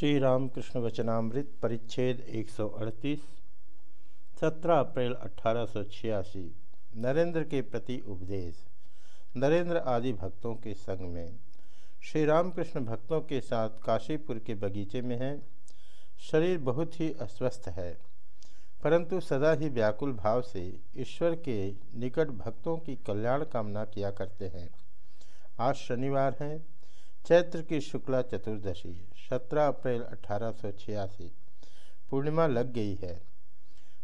श्री रामकृष्ण वचनामृत परिच्छेद 138 17 अप्रैल अठारह सौ छियासी, नरेंद्र के प्रति उपदेश। नरेंद्र आदि भक्तों के संग में। श्री रामकृष्ण भक्तों के साथ काशीपुर के बगीचे में हैं। शरीर बहुत ही अस्वस्थ है, परंतु सदा ही व्याकुल भाव से ईश्वर के निकट भक्तों की कल्याण कामना किया करते हैं। आज शनिवार है चैत्र की शुक्ला चतुर्दशी, सत्रह अप्रैल अठारह सौ छियासी, पूर्णिमा लग गई है।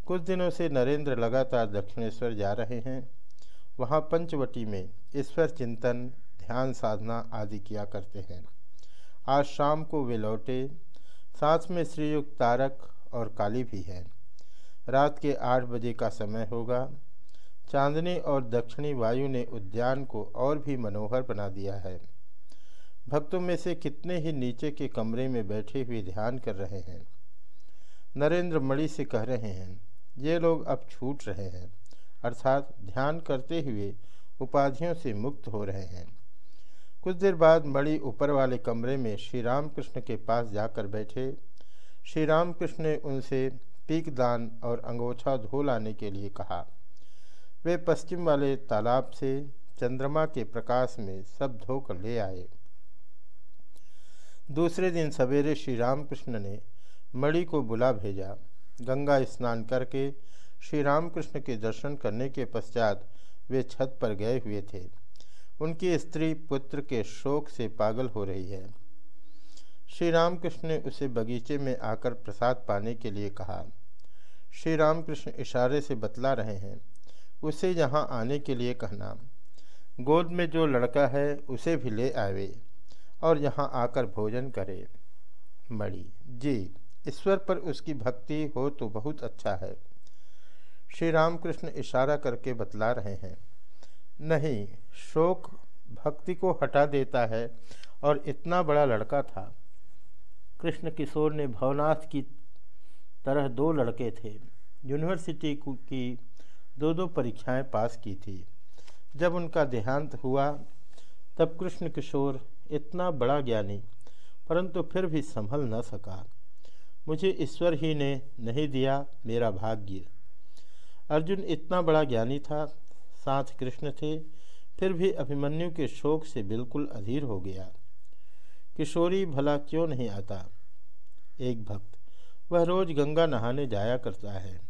कुछ दिनों से नरेंद्र लगातार दक्षिणेश्वर जा रहे हैं। वहाँ पंचवटी में ईश्वर चिंतन, ध्यान साधना आदि किया करते हैं। आज शाम को वे लौटे। साथ में श्रीयुक्त तारक और काली भी हैं। रात के आठ बजे का समय होगा। चांदनी और दक्षिणी वायु ने उद्यान को और भी मनोहर बना दिया है। भक्तों में से कितने ही नीचे के कमरे में बैठे हुए ध्यान कर रहे हैं। नरेंद्र मणि से कह रहे हैं, ये लोग अब छूट रहे हैं। अर्थात ध्यान करते हुए उपाधियों से मुक्त हो रहे हैं। कुछ देर बाद मणि ऊपर वाले कमरे में श्री रामकृष्ण के पास जाकर बैठे। श्री रामकृष्ण ने उनसे, पीक दान और अंगोछा धो लाने के लिए कहा। वे पश्चिम वाले तालाब से चंद्रमा के प्रकाश में सब धोकर ले आए। दूसरे दिन सवेरे श्री रामकृष्ण ने मणि को बुला भेजा। गंगा स्नान करके श्री रामकृष्ण के दर्शन करने के पश्चात वे छत पर गए हुए थे। उनकी स्त्री पुत्र के शोक से पागल हो रही है। श्री रामकृष्ण ने उसे बगीचे में आकर प्रसाद पाने के लिए कहा। श्री रामकृष्ण इशारे से बतला रहे हैं, उसे यहाँ आने के लिए कहना। गोद में जो लड़का है, उसे भी ले आवे। और यहाँ आकर भोजन करे। मणि, जी, ईश्वर पर उसकी भक्ति हो तो बहुत अच्छा है। श्री रामकृष्ण इशारा करके बतला रहे हैं। नहीं, शोक भक्ति को हटा देता है और इतना बड़ा लड़का था। कृष्ण किशोर ने भवनाथ की तरह दो लड़के थे। यूनिवर्सिटी की दो दो परीक्षाएँ पास की थी। जब उनका देहांत हुआ, तब कृष्ण किशोर इतना बड़ा ज्ञानी, परंतु फिर भी संभल न सका। मुझे ईश्वर ही ने नहीं दिया मेरा भाग्य। अर्जुन इतना बड़ा ज्ञानी था, साथ कृष्ण थे, फिर भी अभिमन्यु के शोक से बिल्कुल अधीर हो गया। किशोरी भला क्यों नहीं आता? एक भक्त, वह रोज गंगा नहाने जाया करता है।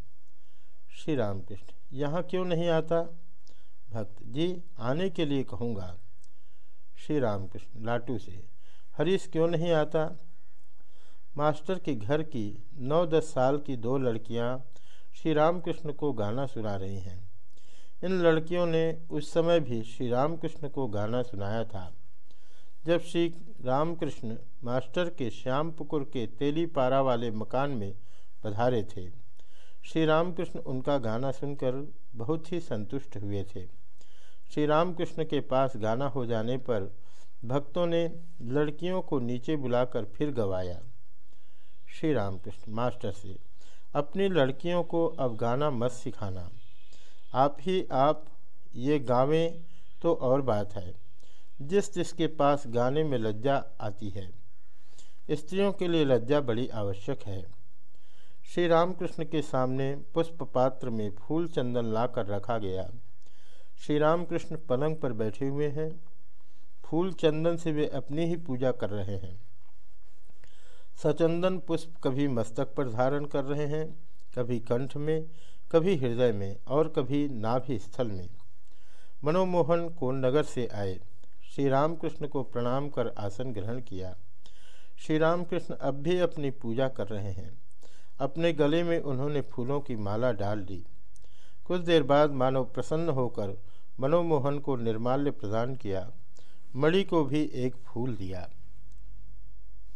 श्री रामकृष्ण यहाँ क्यों नहीं आता? भक्त, जी, आने के लिए कहूँगा। श्री रामकृष्ण लाटू से, हरीश क्यों नहीं आता? मास्टर के घर की नौ दस साल की दो लड़कियाँ श्री रामकृष्ण को गाना सुना रही हैं। इन लड़कियों ने उस समय भी श्री रामकृष्ण को गाना सुनाया था। जब श्री रामकृष्ण मास्टर के श्यामपुकुर के तेलीपारा वाले मकान में पधारे थे श्री रामकृष्ण उनका गाना सुनकर बहुत ही संतुष्ट हुए थे। श्री रामकृष्ण के पास गाना हो जाने पर भक्तों ने लड़कियों को नीचे बुलाकर फिर गवाया। श्री रामकृष्ण मास्टर से, अपनी लड़कियों को अब गाना मत सिखाना। आप ही आप, ये गावें तो और बात है। जिस जिसके पास गाने में लज्जा आती है, स्त्रियों के लिए लज्जा बड़ी आवश्यक है। श्री रामकृष्ण के सामने पुष्प पात्र में फूल चंदन लाकर रखा गया। श्री रामकृष्ण पलंग पर बैठे हुए हैं। फूल चंदन से वे अपनी ही पूजा कर रहे हैं। सचंदन पुष्प कभी मस्तक पर धारण कर रहे हैं, कभी कंठ में, कभी हृदय में और कभी नाभि स्थल में। मनोमोहन को नगर से आए। श्री रामकृष्ण को प्रणाम कर आसन ग्रहण किया। श्री रामकृष्ण अब भी अपनी पूजा कर रहे हैं। अपने गले में उन्होंने फूलों की माला डाल दी। कुछ देर बाद मानव प्रसन्न होकर मनोमोहन को निर्माल्य प्रदान किया मणि को भी एक फूल दिया।